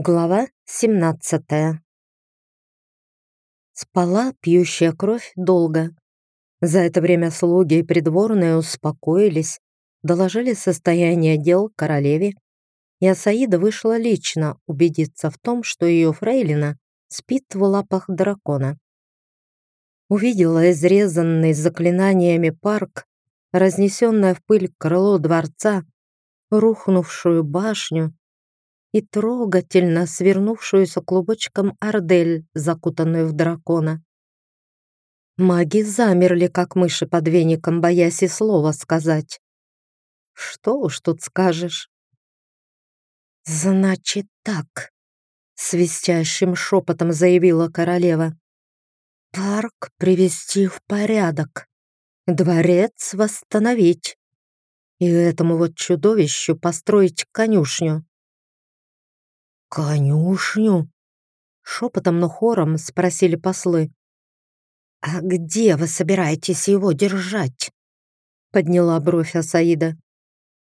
Глава 17 Спала пьющая кровь долго. За это время слуги и придворные успокоились, доложили состояние дел королеве, и Асаида вышла лично убедиться в том, что ее фрейлина спит в лапах дракона. Увидела изрезанный заклинаниями парк, разнесенное в пыль крыло дворца, рухнувшую башню, и трогательно свернувшуюся клубочком ордель, закутанную в дракона. Маги замерли, как мыши под веником, боясь и слова сказать. Что уж тут скажешь. «Значит так», — свистящим шепотом заявила королева. «Парк привести в порядок, дворец восстановить и этому вот чудовищу построить конюшню. «Конюшню?» Шепотом, но хором спросили послы. «А где вы собираетесь его держать?» Подняла бровь Асаида.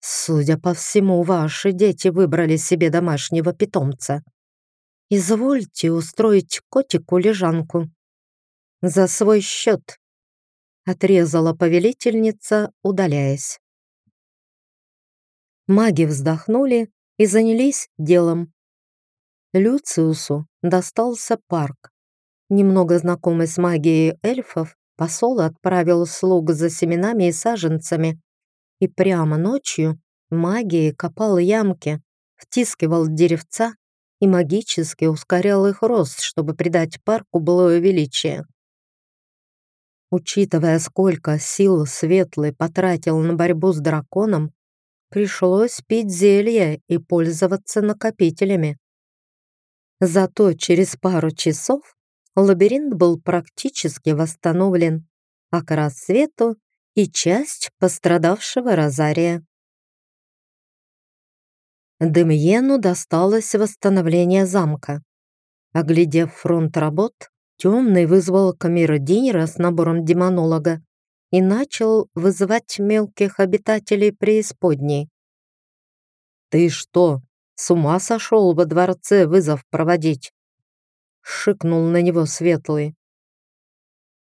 «Судя по всему, ваши дети выбрали себе домашнего питомца. Извольте устроить котику лежанку. За свой счет», — отрезала повелительница, удаляясь. Маги вздохнули и занялись делом. Люциусу достался парк. Немного знакомый с магией эльфов, посол отправил слуг за семенами и саженцами и прямо ночью магией копал ямки, втискивал деревца и магически ускорял их рост, чтобы придать парку былое величие. Учитывая, сколько сил Светлый потратил на борьбу с драконом, пришлось пить зелье и пользоваться накопителями. Зато через пару часов лабиринт был практически восстановлен, а к рассвету и часть пострадавшего розария. Демьену досталось восстановление замка. Оглядев фронт работ, Темный вызвал камеродинера с набором демонолога и начал вызывать мелких обитателей преисподней. «Ты что, с ума сошел во дворце вызов проводить. Шикнул на него светлый.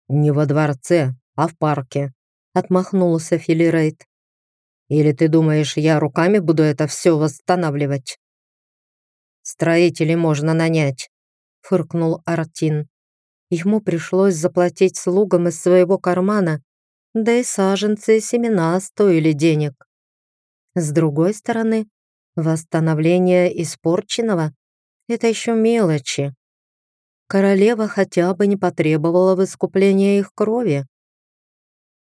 Не во дворце, а в парке. Отмахнулся Филирейт. Или ты думаешь, я руками буду это все восстанавливать? Строителей можно нанять, фыркнул Артин. Ему пришлось заплатить слугам из своего кармана, да и саженцы и семена стоили денег. С другой стороны, Восстановление испорченного — это еще мелочи. Королева хотя бы не потребовала в искупления их крови.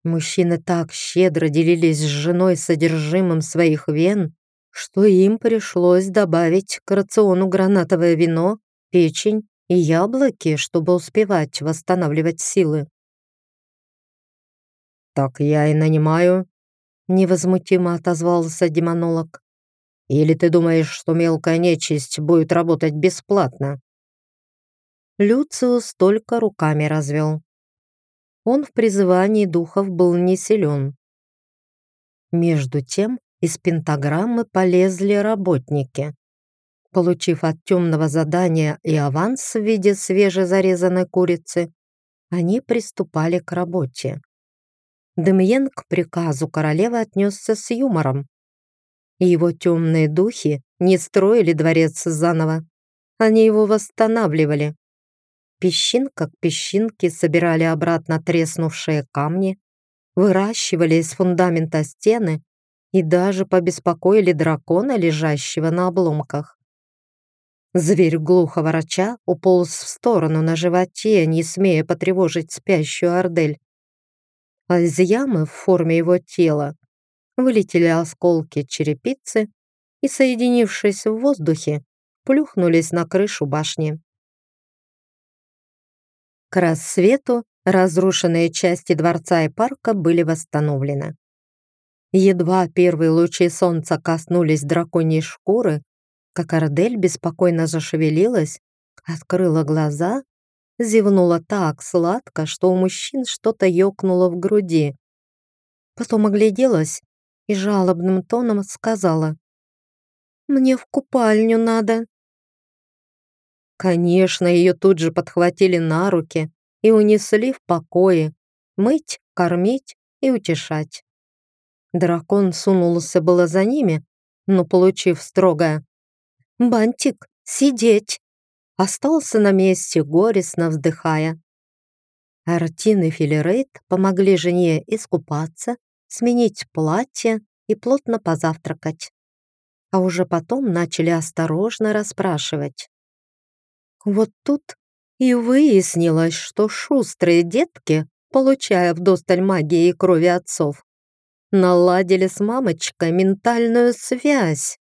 Мужчины так щедро делились с женой содержимым своих вен, что им пришлось добавить к рациону гранатовое вино, печень и яблоки, чтобы успевать восстанавливать силы. «Так я и нанимаю», — невозмутимо отозвался демонолог. Или ты думаешь, что мелкая нечисть будет работать бесплатно?» Люциус только руками развел. Он в призывании духов был не силен. Между тем из пентаграммы полезли работники. Получив от темного задания и аванс в виде свежезарезанной курицы, они приступали к работе. Демьен к приказу королевы отнесся с юмором и его темные духи не строили дворец заново, они его восстанавливали. Песчинка к песчинке собирали обратно треснувшие камни, выращивали из фундамента стены и даже побеспокоили дракона, лежащего на обломках. Зверь глухо вороча уполз в сторону на животе, не смея потревожить спящую ордель. А из ямы в форме его тела вылетели осколки черепицы и, соединившись в воздухе, плюхнулись на крышу башни. К рассвету разрушенные части дворца и парка были восстановлены. Едва первые лучи солнца коснулись драконьей шкуры, как Ардель беспокойно зашевелилась, открыла глаза, зевнула так сладко, что у мужчин что-то ёкнуло в груди. Потом огляделась и жалобным тоном сказала. «Мне в купальню надо». Конечно, ее тут же подхватили на руки и унесли в покое, мыть, кормить и утешать. Дракон сунулся было за ними, но, получив строгое «Бантик, сидеть!» остался на месте, горестно вздыхая. Артин и Филерейт помогли жене искупаться, сменить платье и плотно позавтракать. А уже потом начали осторожно расспрашивать. Вот тут и выяснилось, что шустрые детки, получая вдосталь магии и крови отцов, наладили с мамочкой ментальную связь.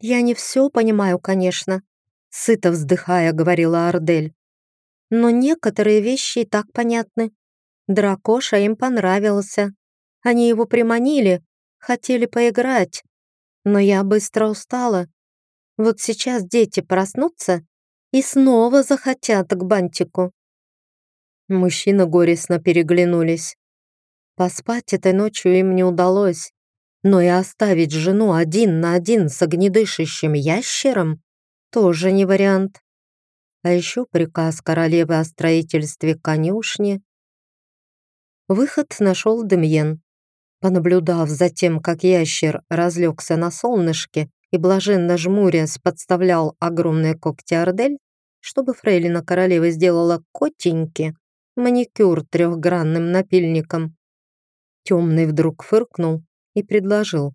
«Я не все понимаю, конечно», — сыто вздыхая, говорила Ардель. «Но некоторые вещи и так понятны. Дракоша им понравился. Они его приманили, хотели поиграть. Но я быстро устала. Вот сейчас дети проснутся и снова захотят к бантику». Мужчины горестно переглянулись. Поспать этой ночью им не удалось, но и оставить жену один на один с огнедышащим ящером тоже не вариант. А еще приказ королевы о строительстве конюшни. Выход нашел Демьен. Понаблюдав за тем, как ящер разлегся на солнышке и блаженно жмурясь подставлял огромные когти Ордель, чтобы фрейлина королевы сделала котеньки маникюр трехгранным напильником, Темный вдруг фыркнул и предложил.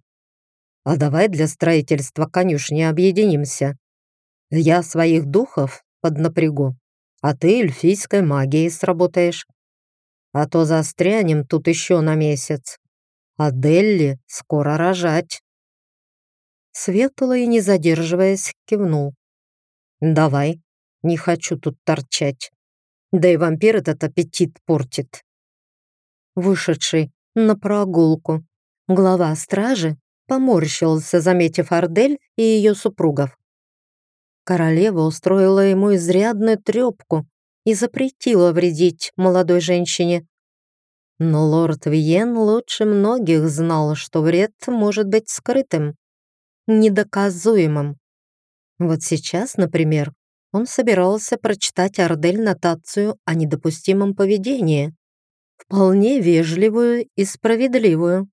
«А давай для строительства конюшни объединимся. Я своих духов поднапрягу, а ты эльфийской магией сработаешь. А то застрянем тут еще на месяц. А Делли скоро рожать». Светлый, не задерживаясь, кивнул. «Давай, не хочу тут торчать. Да и вампир этот аппетит портит». Вышедший на прогулку. Глава стражи поморщился, заметив Ардель и ее супругов. Королева устроила ему изрядную трепку и запретила вредить молодой женщине. Но лорд Виен лучше многих знал, что вред может быть скрытым, недоказуемым. Вот сейчас, например, он собирался прочитать Ардель нотацию о недопустимом поведении вполне вежливую и справедливую.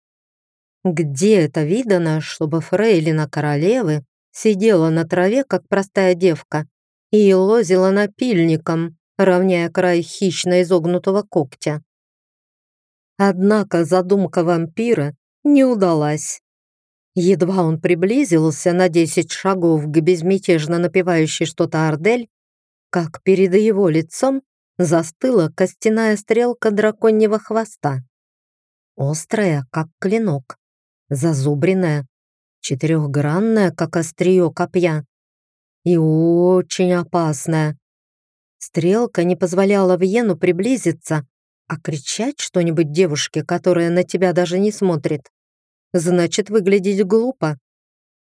Где это видано, чтобы фрейлина королевы сидела на траве, как простая девка, и лозила напильником, равняя край хищно изогнутого когтя? Однако задумка вампира не удалась. Едва он приблизился на десять шагов к безмятежно напевающей что-то Ардель, как перед его лицом застыла костяная стрелка драконьего хвоста. Острая, как клинок, зазубренная, четырехгранная, как острие копья, и очень опасная. Стрелка не позволяла Вьену приблизиться, а кричать что-нибудь девушке, которая на тебя даже не смотрит, значит выглядеть глупо.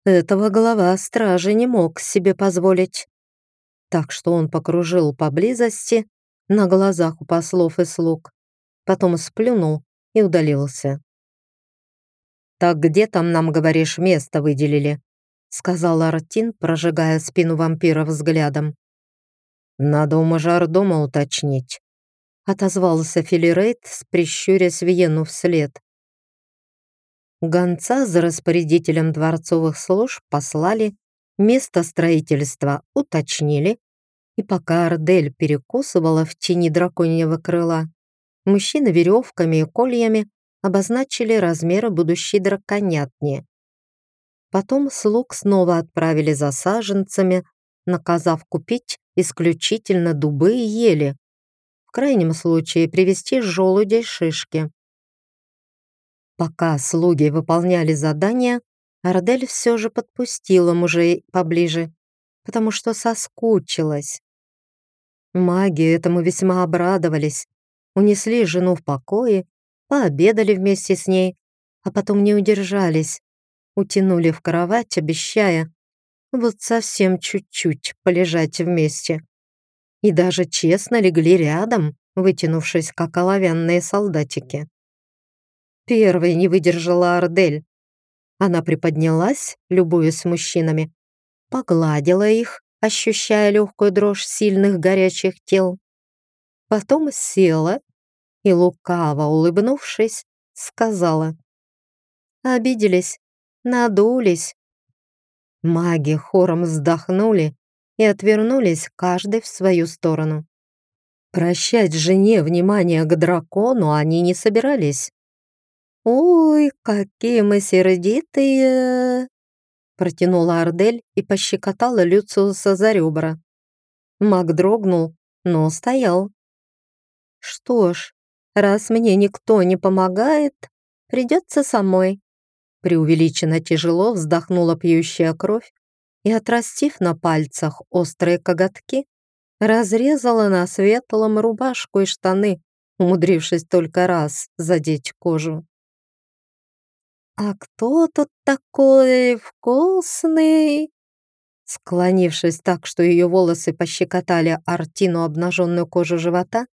Этого глава стражи не мог себе позволить. Так что он покружил поблизости, на глазах у послов и слуг, потом сплюнул и удалился. «Так где там, нам, говоришь, место выделили?» сказал Артин, прожигая спину вампира взглядом. «Надо у мажордома уточнить», отозвался Филирейт, прищурясь Виену вслед. Гонца за распорядителем дворцовых служб послали, место строительства уточнили, и пока Ардель перекусывала в тени драконьего крыла, мужчины веревками и кольями обозначили размеры будущей драконятни. Потом слуг снова отправили за саженцами, наказав купить исключительно дубы и ели, крайнем случае привезти желудей шишки. Пока слуги выполняли задания, Ардель все же подпустила мужей поближе, потому что соскучилась. Маги этому весьма обрадовались, унесли жену в покое, пообедали вместе с ней, а потом не удержались, утянули в кровать, обещая вот совсем чуть-чуть полежать вместе. И даже честно легли рядом, вытянувшись, как оловянные солдатики. Первой не выдержала Ардель. Она приподнялась, любуясь мужчинами, погладила их, ощущая легкую дрожь сильных горячих тел. Потом села и, лукаво улыбнувшись, сказала. «Обиделись, надулись». Маги хором вздохнули и отвернулись каждый в свою сторону. Прощать жене внимание к дракону они не собирались. «Ой, какие мы сердитые!» Протянула Ардель и пощекотала Люциуса за ребра. Маг дрогнул, но стоял. «Что ж, раз мне никто не помогает, придется самой». Преувеличенно тяжело вздохнула пьющая кровь и, отрастив на пальцах острые коготки, разрезала на светлом рубашку и штаны, умудрившись только раз задеть кожу. «А кто тут такой вкусный?» Склонившись так, что ее волосы пощекотали Артину обнаженную кожу живота,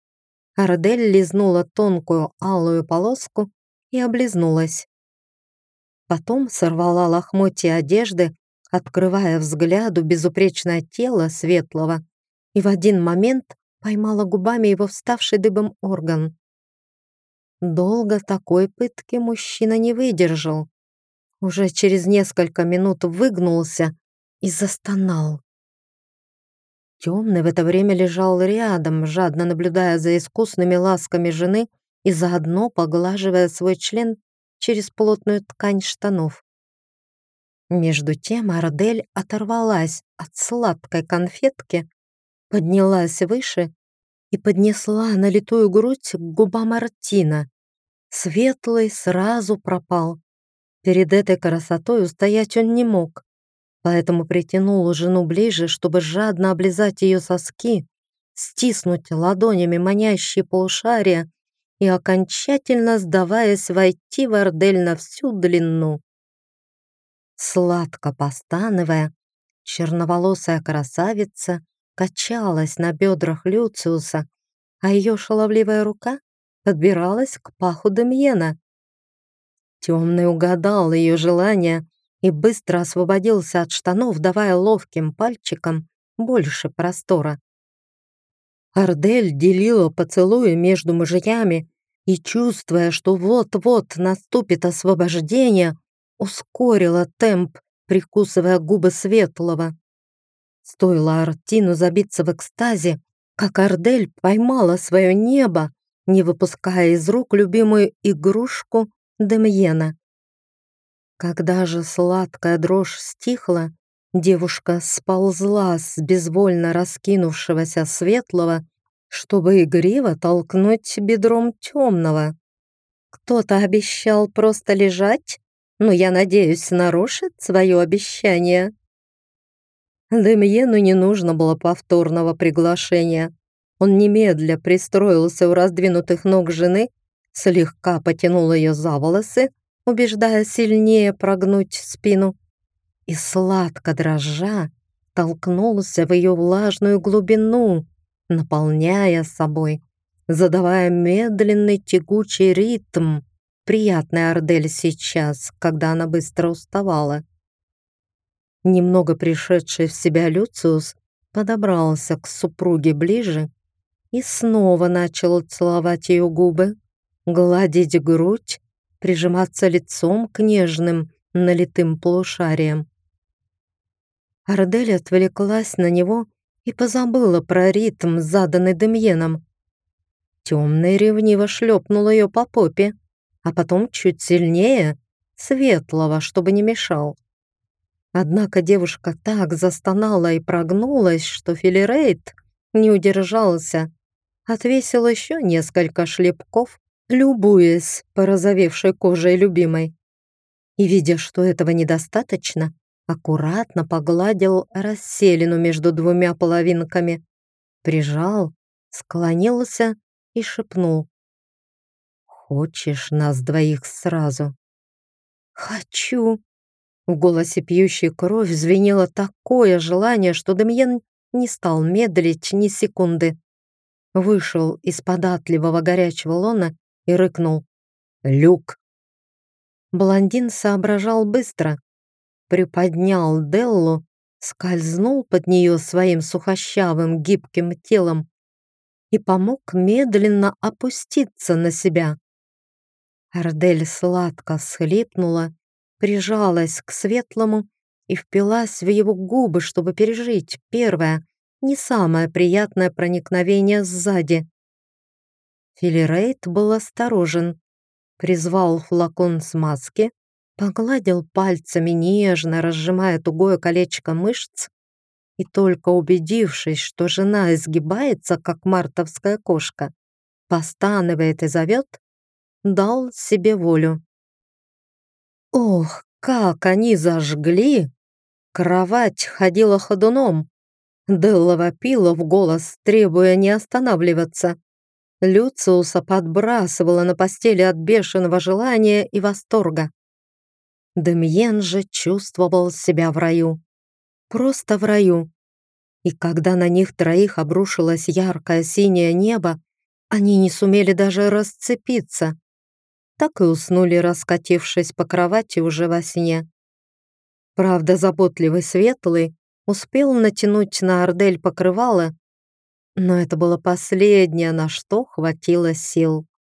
Ардель лизнула тонкую алую полоску и облизнулась. Потом сорвала лохмотья одежды, открывая взгляду безупречное тело светлого, и в один момент поймала губами его вставший дыбом орган. Долго такой пытки мужчина не выдержал. Уже через несколько минут выгнулся и застонал. Темный в это время лежал рядом, жадно наблюдая за искусными ласками жены и заодно поглаживая свой член через плотную ткань штанов. Между тем Ардель оторвалась от сладкой конфетки, поднялась выше и поднесла налитую грудь к губам Артина. Светлый сразу пропал. Перед этой красотой устоять он не мог, поэтому притянул жену ближе, чтобы жадно облизать ее соски, стиснуть ладонями манящие полушария и окончательно сдаваясь войти в Ордель на всю длину. Сладко постановая, черноволосая красавица качалась на бедрах Люциуса, а ее шаловливая рука подбиралась к паху Демьена. Темный угадал ее желание и быстро освободился от штанов, давая ловким пальчикам больше простора. Ардель делила поцелуи между мужьями и, чувствуя, что вот-вот наступит освобождение, ускорила темп, прикусывая губы светлого. Стоило Артину забиться в экстазе, как Ардель поймала свое небо, не выпуская из рук любимую игрушку Демьена. Когда же сладкая дрожь стихла, девушка сползла с безвольно раскинувшегося светлого, чтобы игриво толкнуть бедром темного. Кто-то обещал просто лежать, но я надеюсь, нарушит свое обещание. Демьену не нужно было повторного приглашения. Он немедля пристроился у раздвинутых ног жены, слегка потянул ее за волосы, убеждая сильнее прогнуть спину, и сладко дрожа толкнулся в ее влажную глубину, наполняя собой, задавая медленный тягучий ритм, приятный Ардель сейчас, когда она быстро уставала. Немного пришедший в себя Люциус подобрался к супруге ближе и снова начал целовать ее губы, гладить грудь, прижиматься лицом к нежным, налитым полушариям. Ардель отвлеклась на него и позабыла про ритм, заданный Демьеном. Темный ревниво шлепнул ее по попе, а потом чуть сильнее, светлого, чтобы не мешал. Однако девушка так застонала и прогнулась, что Филирейт не удержался, отвесил еще несколько шлепков, любуясь порозовевшей кожей любимой. И, видя, что этого недостаточно, аккуратно погладил расселину между двумя половинками, прижал, склонился и шепнул. «Хочешь нас двоих сразу?» «Хочу!» В голосе пьющей кровь звенело такое желание, что Демьен не стал медлить ни секунды. Вышел из податливого горячего лона и рыкнул. «Люк!» Блондин соображал быстро. Приподнял Деллу скользнул под нее своим сухощавым гибким телом и помог медленно опуститься на себя. Ардель сладко всхлипнула, прижалась к светлому и впилась в его губы, чтобы пережить первое, не самое приятное проникновение сзади. Филирейт был осторожен, призвал флакон смазки, погладил пальцами нежно, разжимая тугое колечко мышц, и только убедившись, что жена изгибается, как мартовская кошка, постанывает и зовет, дал себе волю. Ох, как они зажгли! Кровать ходила ходуном. Делла вопила в голос, требуя не останавливаться. Люциуса подбрасывала на постели от бешеного желания и восторга. Демьен же чувствовал себя в раю. Просто в раю. И когда на них троих обрушилось яркое синее небо, они не сумели даже расцепиться. Так и уснули, раскатившись по кровати уже во сне. Правда, заботливый Светлый успел натянуть на Ордель покрывало, но это было последнее, на что хватило сил.